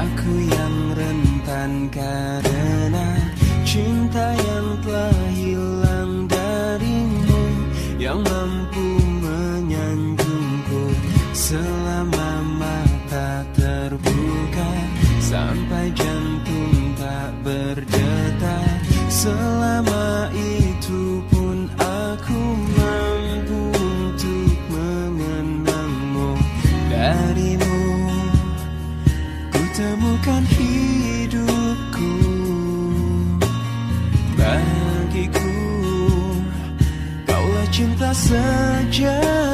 tulis untukku adalah yang terbaik untukmu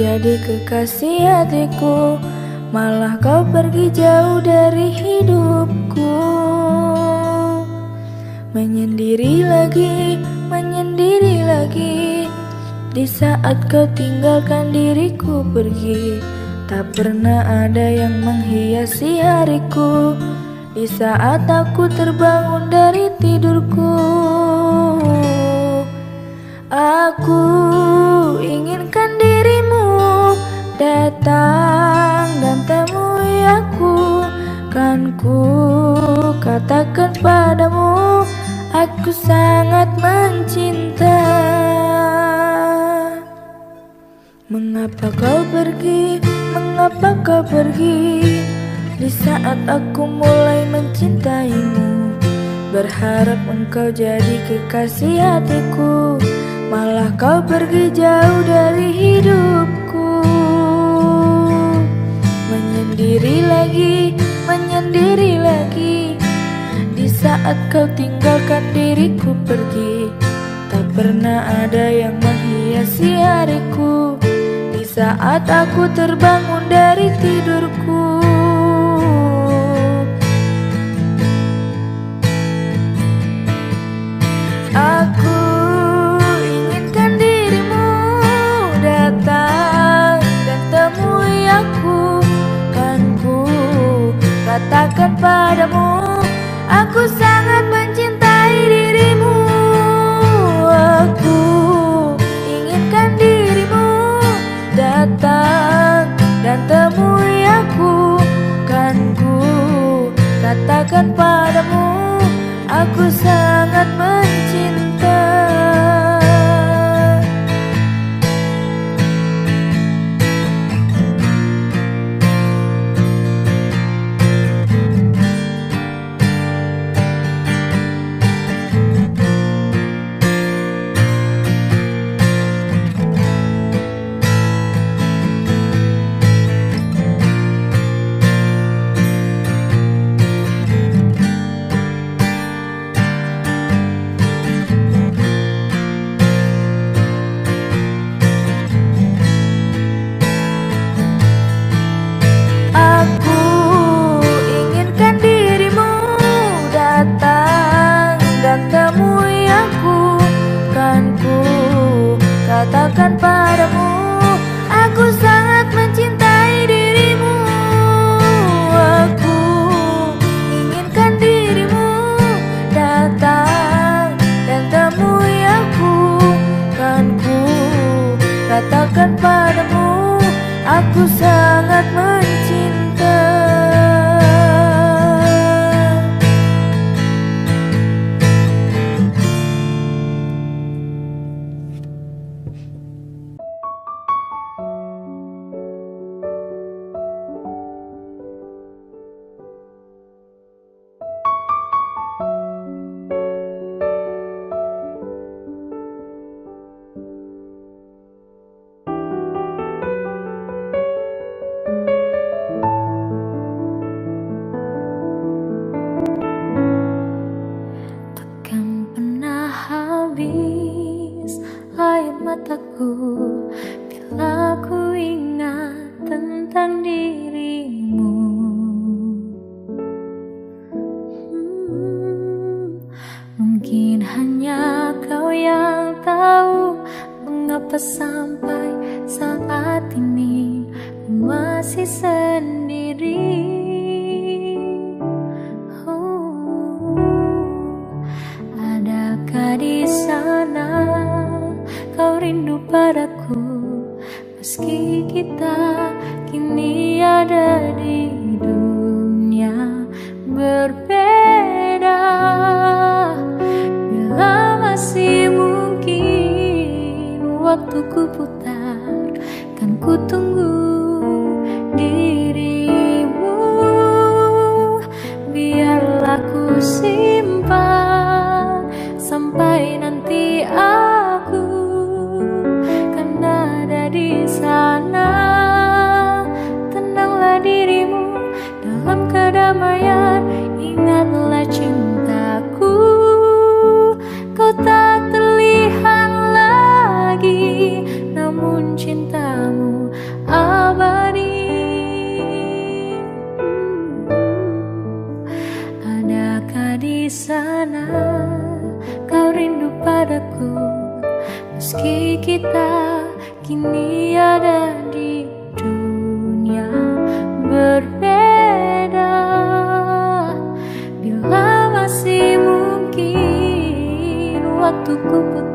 jadi kekasih hatiku Malah kau pergi jauh dari hidupku. Menyendiri lagi, menyendiri lagi. Di saat kau tinggalkan diriku pergi Tak pernah ada yang menghiasi hariku. Di saat aku terbangun dari tidurku Aku datang dan temui aku. Kan ku katakan padamu Aku sangat mencinta. Mengapa kau pergi? Mengapa kau pergi? Di saat aku mulai mencintaimu Berharap engkau jadi kekasih hatiku. Malah kau pergi jauh dari hidupku Menyendiri lagi, menyendiri lagi. Di saat kau tinggalkan diriku pergi Tak pernah ada yang menghiasi hariku. Saat aku terbangun dari tidurku. Aku katakan padamu. Aku sangat mencintai dirimu. Aku inginkan dirimu datang dan temui aku. Kan ku katakan padamu Aku sangat mencinta Meski kita kini ada di dunia berbeda Bila masih mungkin waktuku putih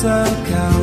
bisa kau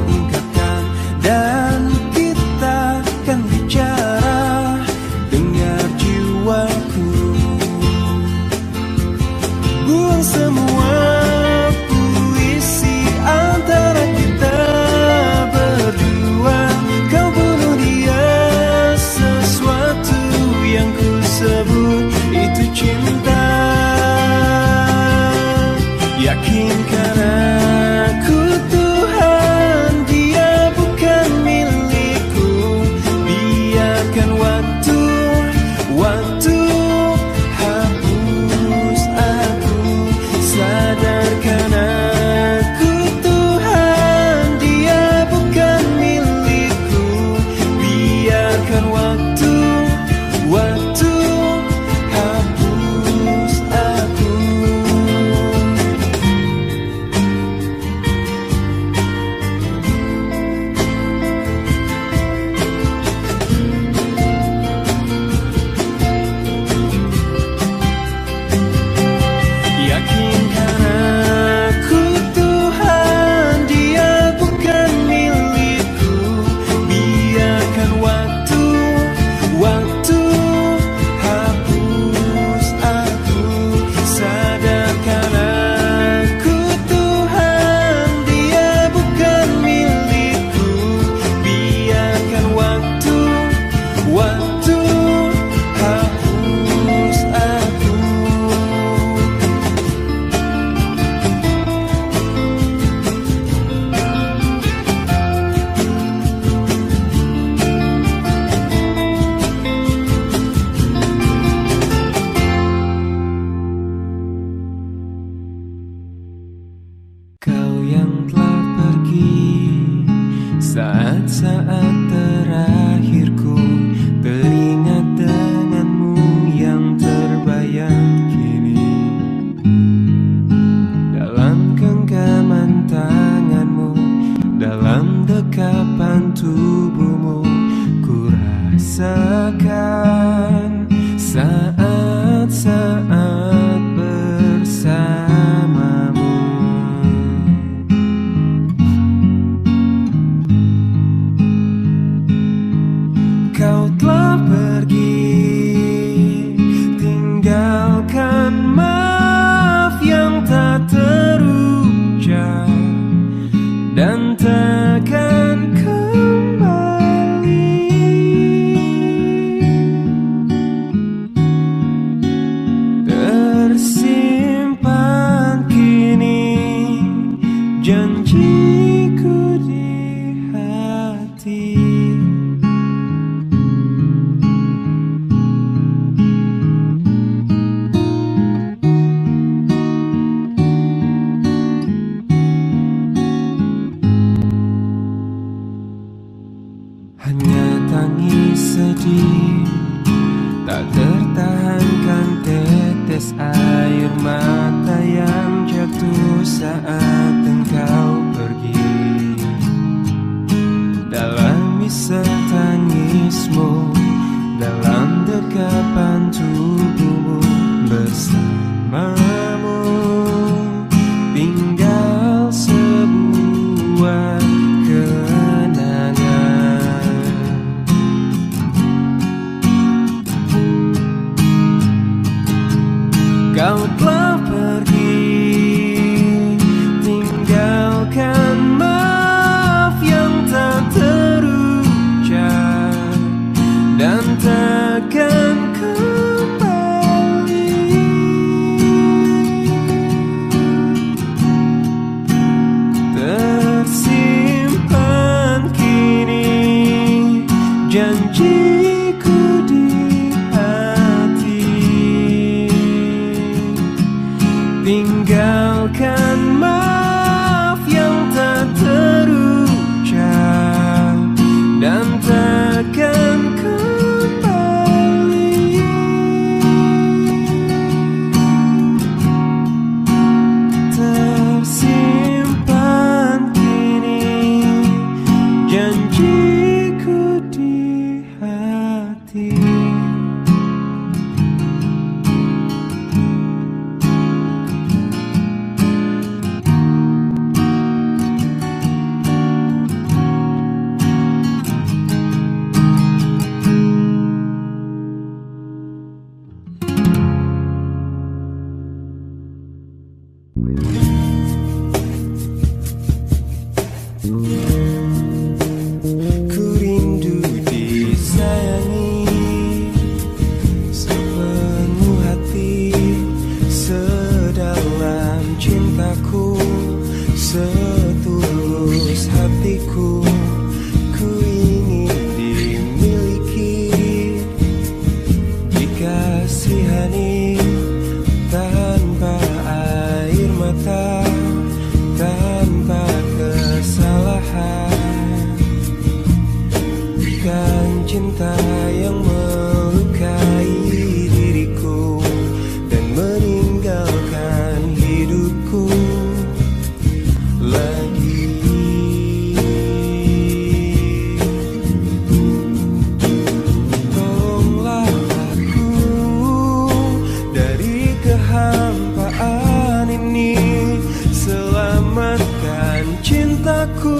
cintaku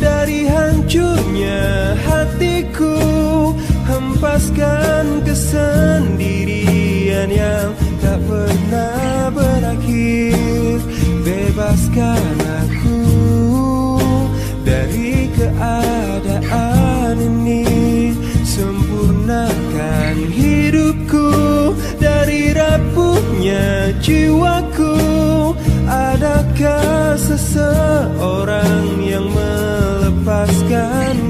dari hancurnya hatiku hempaskan kesendirian yang tak pernah berakhir. Bebaskan aku dari keadaan ini. Sempurnakan hidupku dari rapuhnya jiwaku. Adakah seseorang yang melepaskan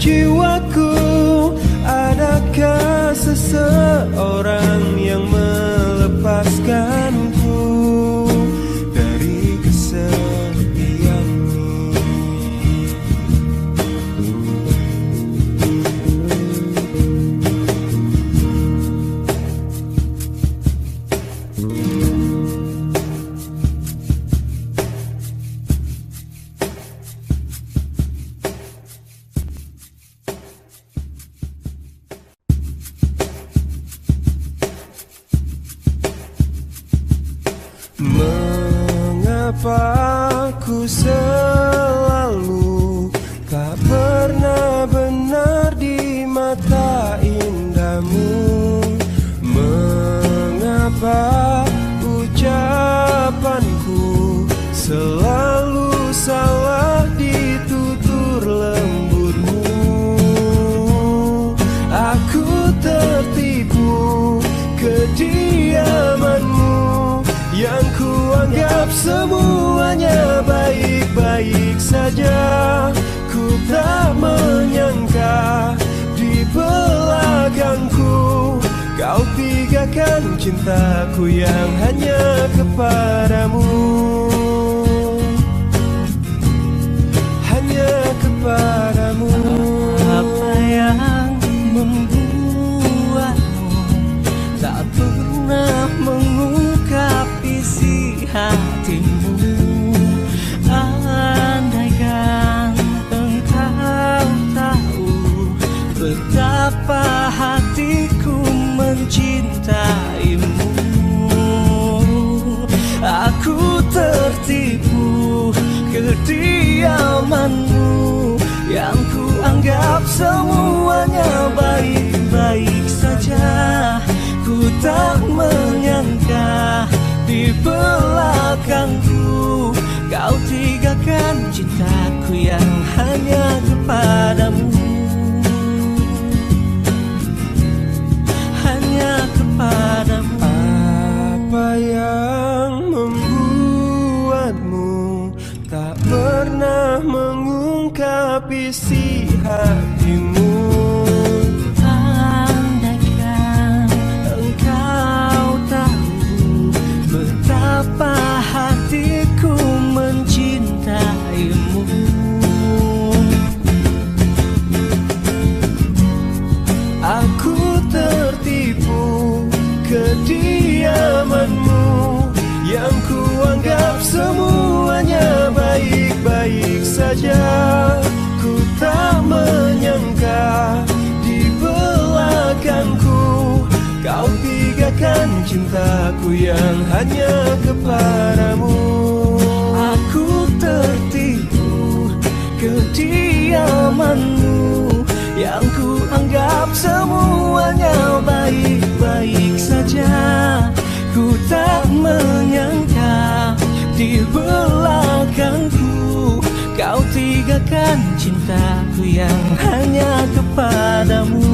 rapuhnya jiwaku Mengapa saja Ku tak menyangka di belakangku Kau tinggalkan cintaku yang hanya kepadamu mencintaimu. Aku tertipu kediamanmu Yang ku anggap semuanya baik-baik saja. Ku tak menyangka di belakangku Kau tinggalkan cintaku yang hanya kepadamu kepadamu Apa yang membuatmu tak pernah mengungkap isi hatimu? Andaikan engkau tahu betapa cintaku yang hanya kepadamu. Aku tertipu kediamanmu Yang ku anggap semuanya baik-baik saja. Ku tak menyangka di belakangku Kau tinggalkan cintaku yang hanya kepadamu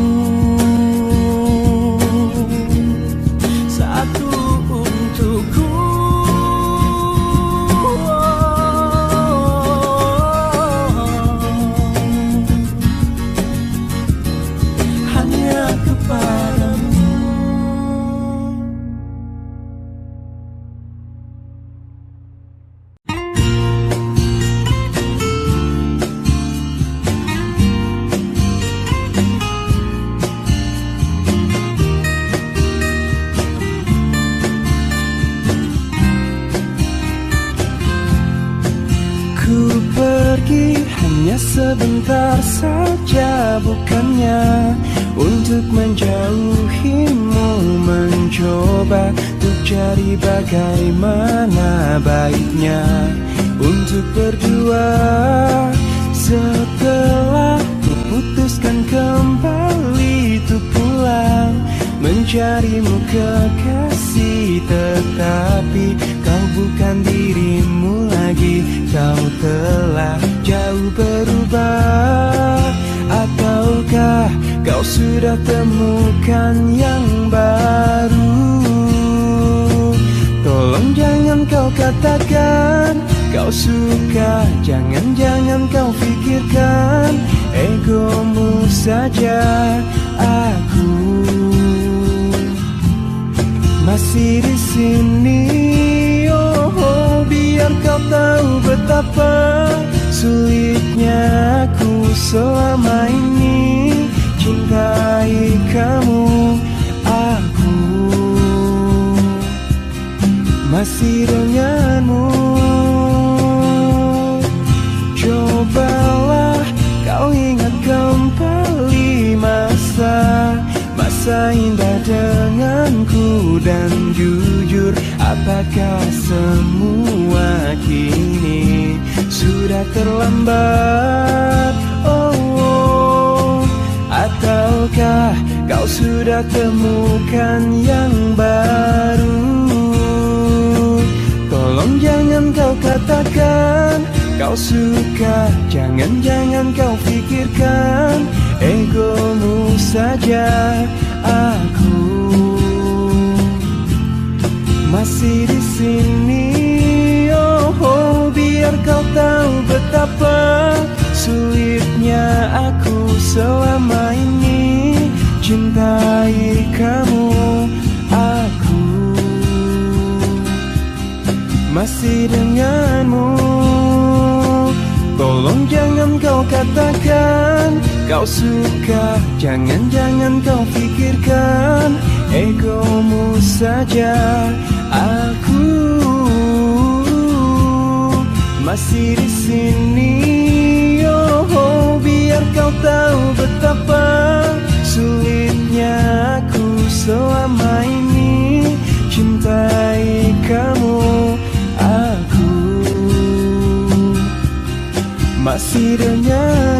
telah jauh berubah. Ataukah kau sudah temukan yang baru? Tolong jangan kau katakan kau suka. Jangan-jangan kau pikirkan egomu saja Aku masih di sini kau tahu betapa sulitnya aku selama ini. Cintai kamu aku. Masih denganmu. Cobalah kau ingat kembali masa Masa indah denganku dan jujur Apakah semua kini sudah terlambat? Oh, oh. Ataukah kau sudah temukan yang baru? Tolong jangan kau katakan kau suka Jangan-jangan kau pikirkan egomu saja masih di sini. Oh, oh biar kau tahu betapa sulitnya aku selama ini. Cintai kamu aku. Masih denganmu. Tolong jangan kau katakan kau suka. Jangan-jangan kau pikirkan egomu saja Aku masih di sini. Oh, oh biar kau tahu betapa sulitnya aku selama ini. Cintai kamu aku masih denganmu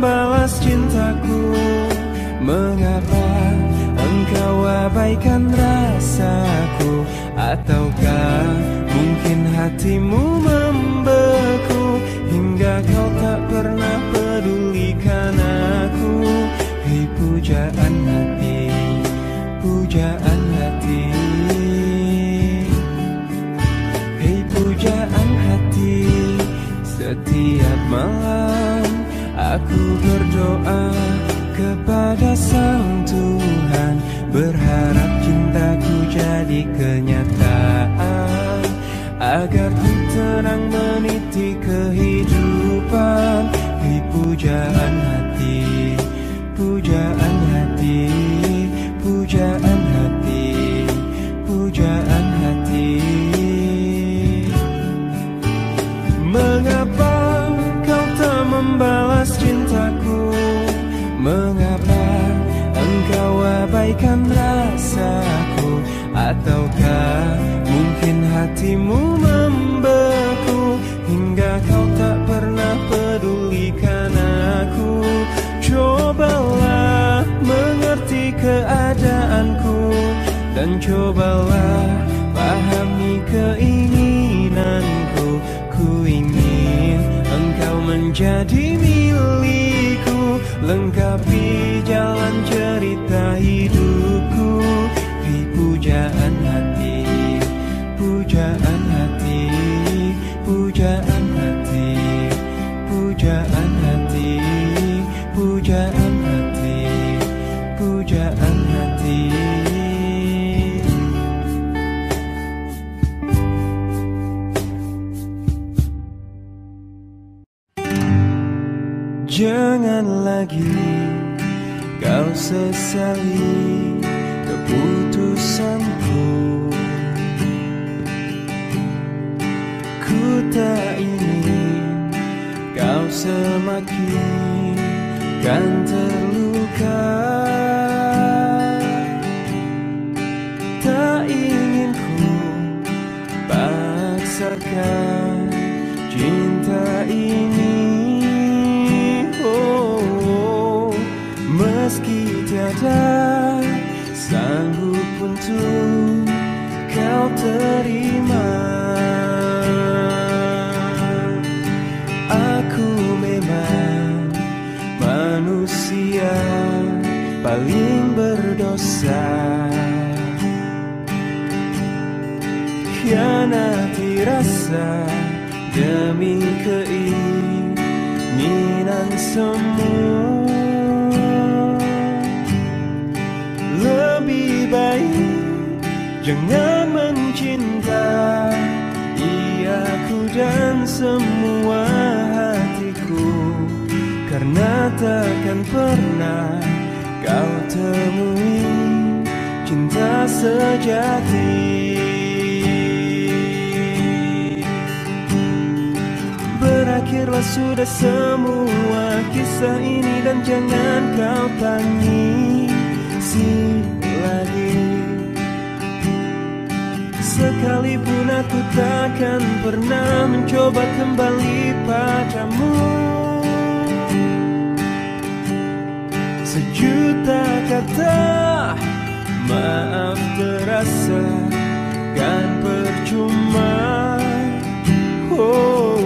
membalas cintaku Mengapa engkau abaikan rasaku? Ataukah mungkin hatimu membeku Hingga kau tak pernah pedulikan aku? Hei pujaan berdoa kepada Sang Tuhan. Berharap cintaku jadi kenyataan Agar ku tenang meniti kehidupan. Di pujaan hati, hatimu membeku Hingga kau tak pernah pedulikan aku. Cobalah mengerti keadaanku Dan cobalah pahami keinginanku. Ku ingin engkau menjadi milikku. Lengkapi jalan cerita hidupku lagi. Kau sesali keputusanku. Ku tak ingin kau semakin kan terluka demi keinginan semu Lebih baik jangan mencinta Iaku dan semua hatiku. Karena takkan pernah kau temui cinta sejati Berakhirlah sudah semua kisah ini dan jangan kau tangisi lagi. Sekalipun aku takkan pernah mencoba kembali padamu. Sejuta kata maaf terasa kan percuma. Oh,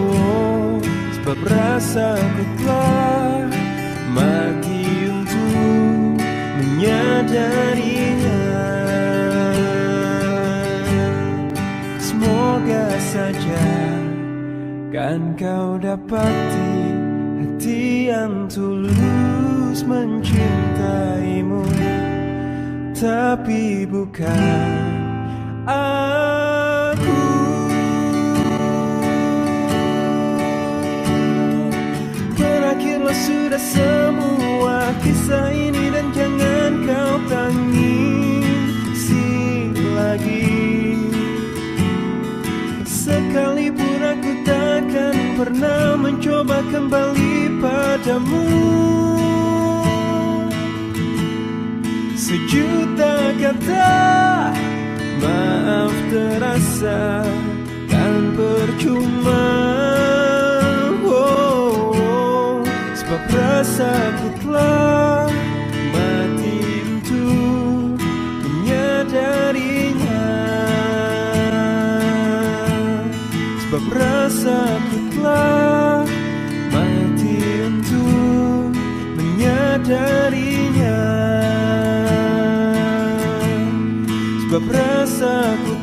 Sebab rasaku telah mati untuk menyadarinya. Semoga saja kan kau dapati hati yang tulus mencintaimu. Tapi bukan aku sudah semua kisah ini dan jangan kau tangisi lagi. Sekalipun aku takkan pernah mencoba kembali padamu. Sejuta kata maaf terasa kan percuma Sebab rasaku telah mati untuk menyadarinya. Sebab rasaku telah mati untuk menyadarinya. Sebab rasaku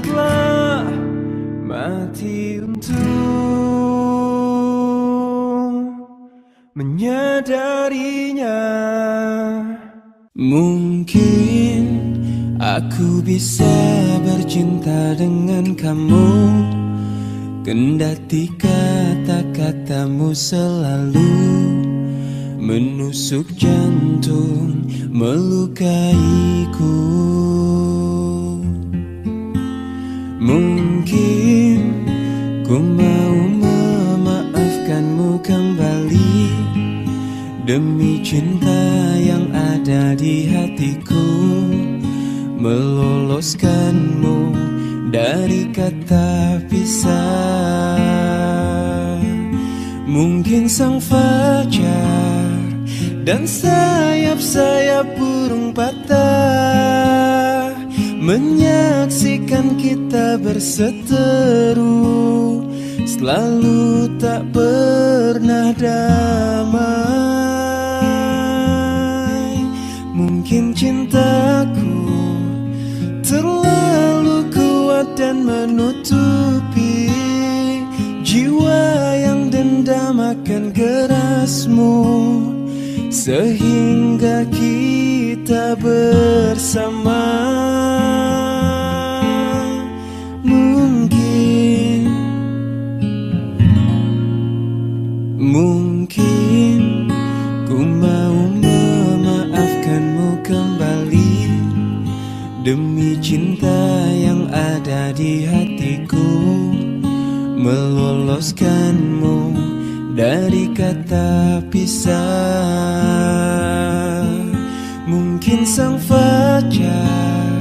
menyadarinya Mungkin aku bisa bercinta dengan kamu. Kendati kata-katamu selalu Menusuk jantung, melukaiku. Mungkin ku mau Demi cinta yang ada di hatiku Meloloskanmu dari kata pisah. Mungkin sang fajar dan sayap-sayap burung patah Menyaksikan kita berseteru. Selalu tak pernah damai cintaku terlalu kuat dan menutupi Jiwa yang dendam akan kerasmu Sehingga kita bersama Meloloskanmu dari kata pisah. Mungkin sang fajar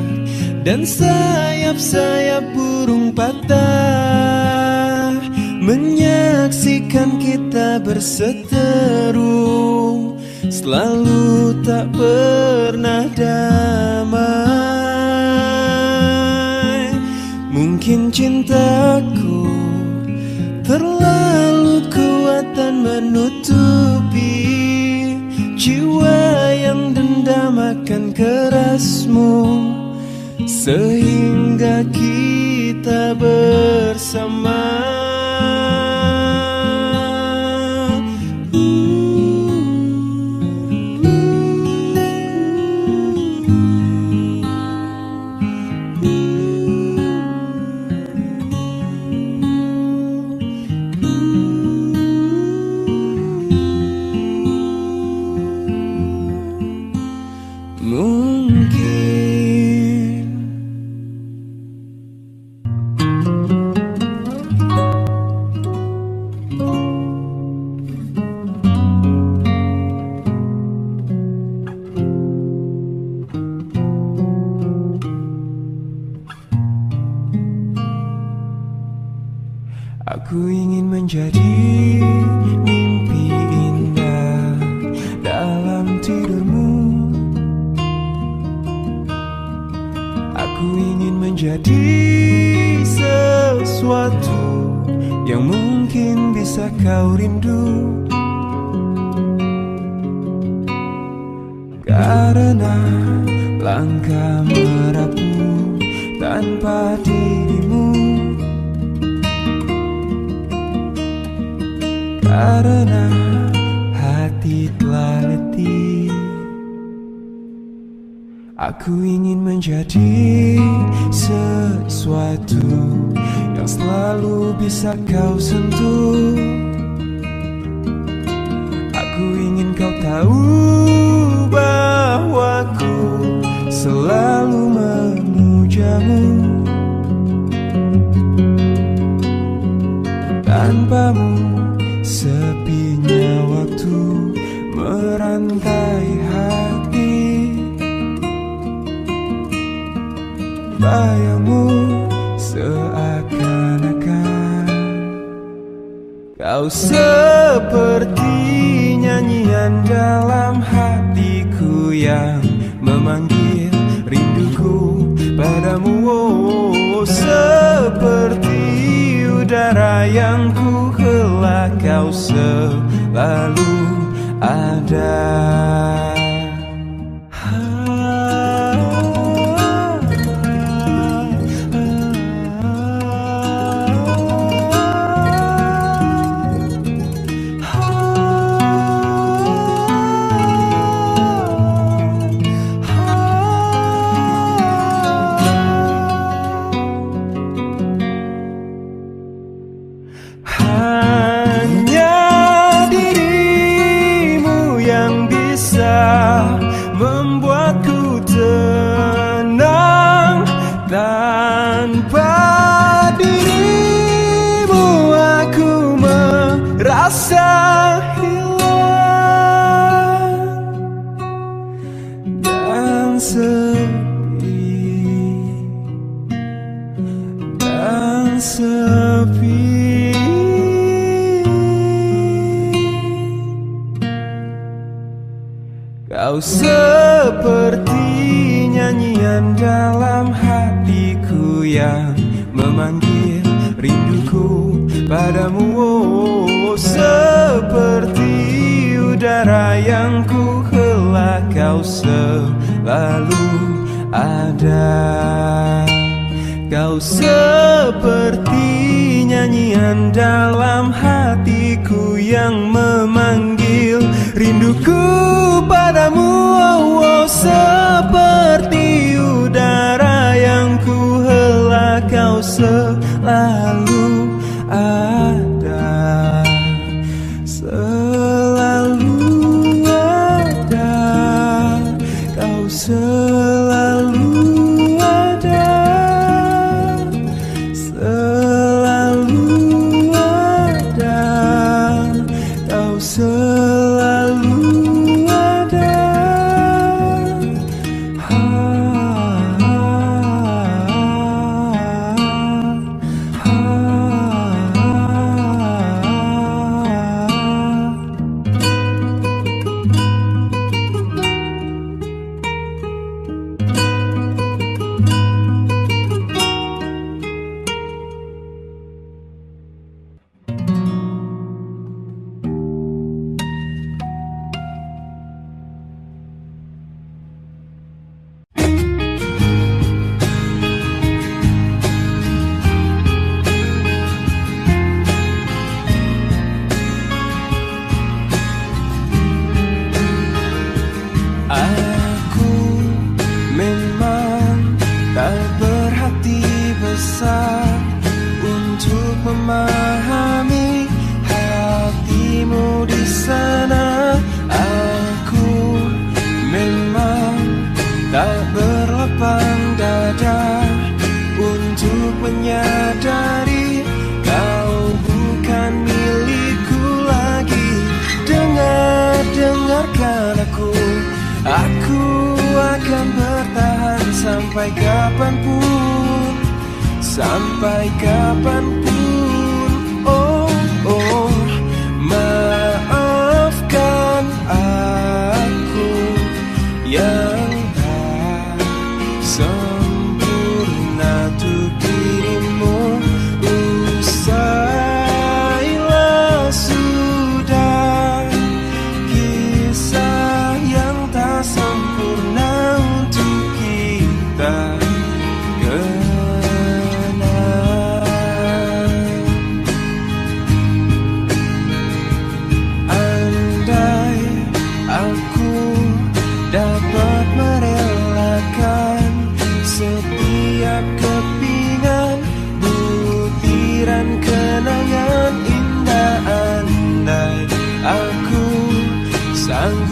dan sayap-sayap burung patah Menyaksikan kita berseteru. Selalu tak pernah damai. Mungkin cintaku menutupi Jiwa yang dendam akan kerasmu Sehingga kita bersama Mungkin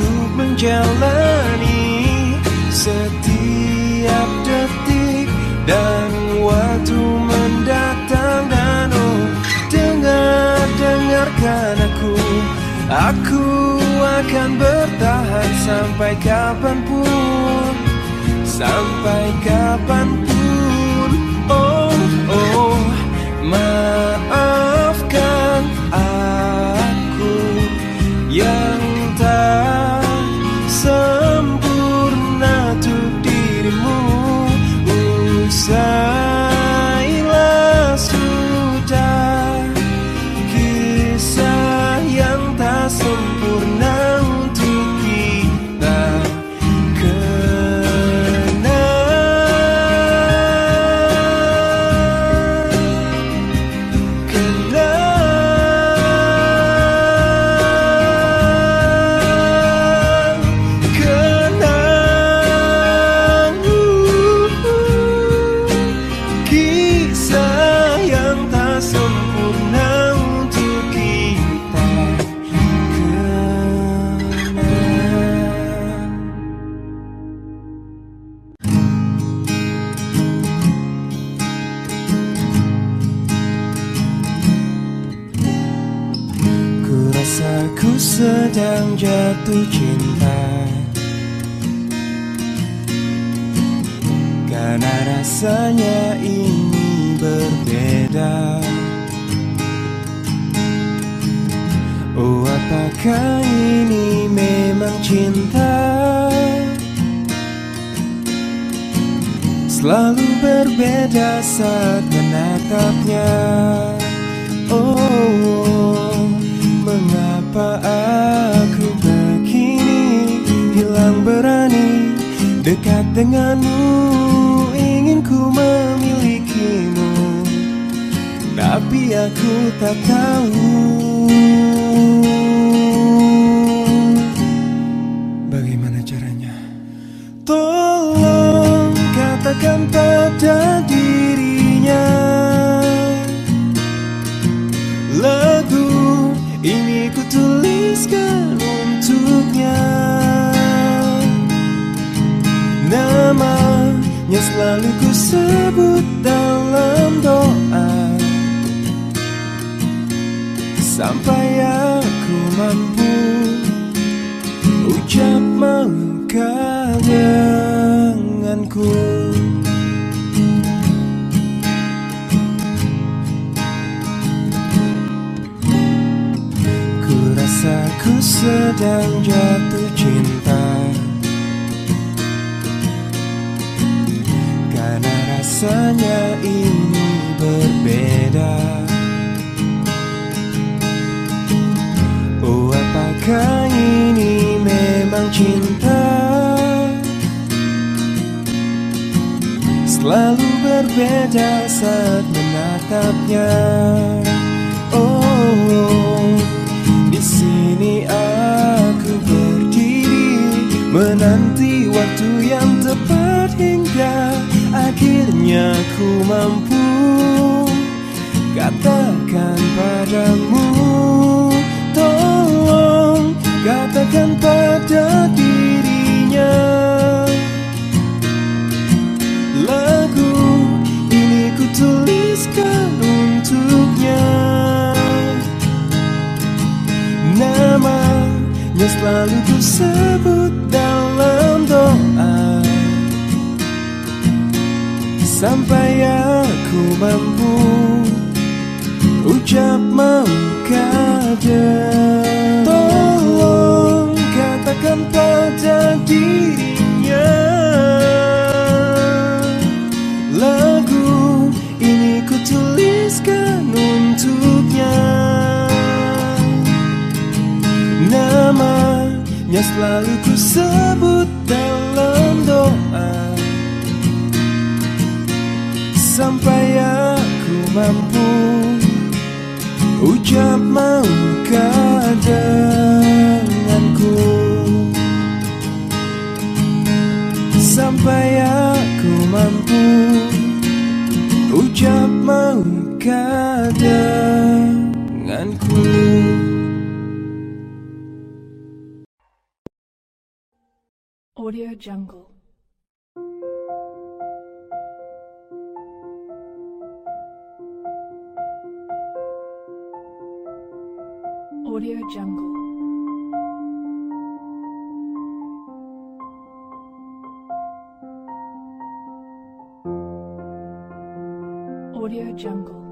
untuk menjalani setiap detik dan waktu mendatang dan oh dengar dengarkan aku. Aku akan bertahan sampai kapan pun sampai kapan pun. Rasanya ini berbeda. Oh apakah ini memang cinta? Selalu berbeda saat menatapnya. Oh, mengapa aku begini Hilang berani dekat denganmu aku tak tahu. Bagaimana caranya? Tolong katakan pada dirinya Lagu ini ku tuliskan untuknya. Namanya selalu ku sebut Sampai aku mampu Ucap maukah denganku. Ku rasa ku sedang jatuh cinta. Karena rasanya ini berbeda apakah ini memang cinta? Selalu berbeda saat menatapnya. Oh di sini aku berdiri Menanti waktu yang tepat hingga Akhirnya ku mampu Katakan padamu katakan pada dirinya Lagu ini ku tuliskan untuknya. Namanya selalu ku sebut dalam doa. Sampai aku mampu Ucap maukah dia dirinya. Lagu ini ku tuliskan untuknya. Namanya selalu ku sebut dalam doa. Sampai aku mampu Ucap maukah denganku Sampai aku mampu Ucap maukah denganku Audio Jungle. Jungle.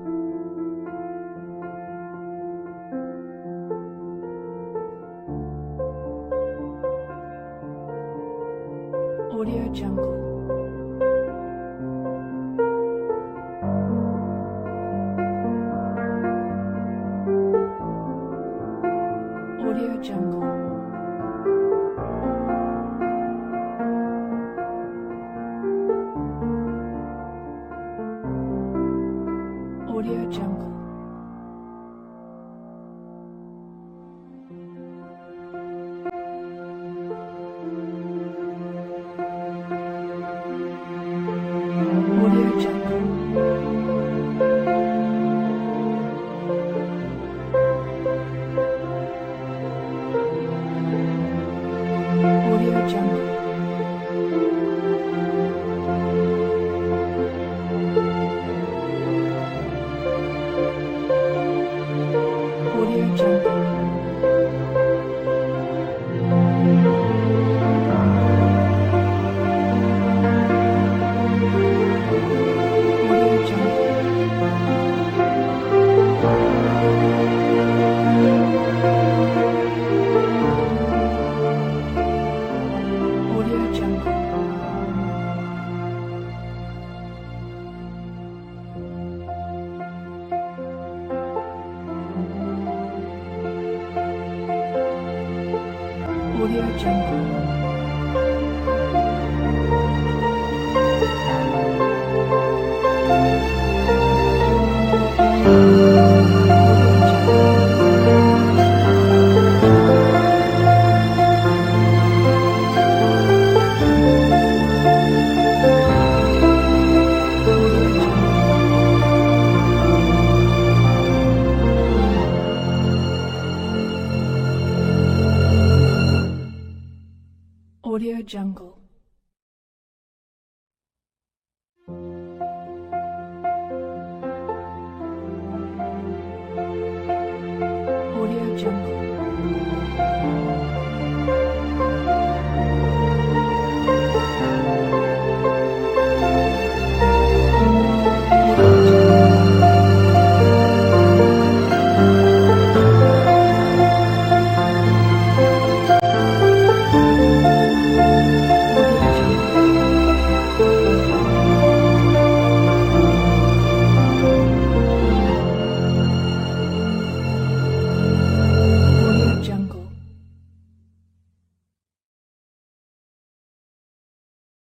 Jungle.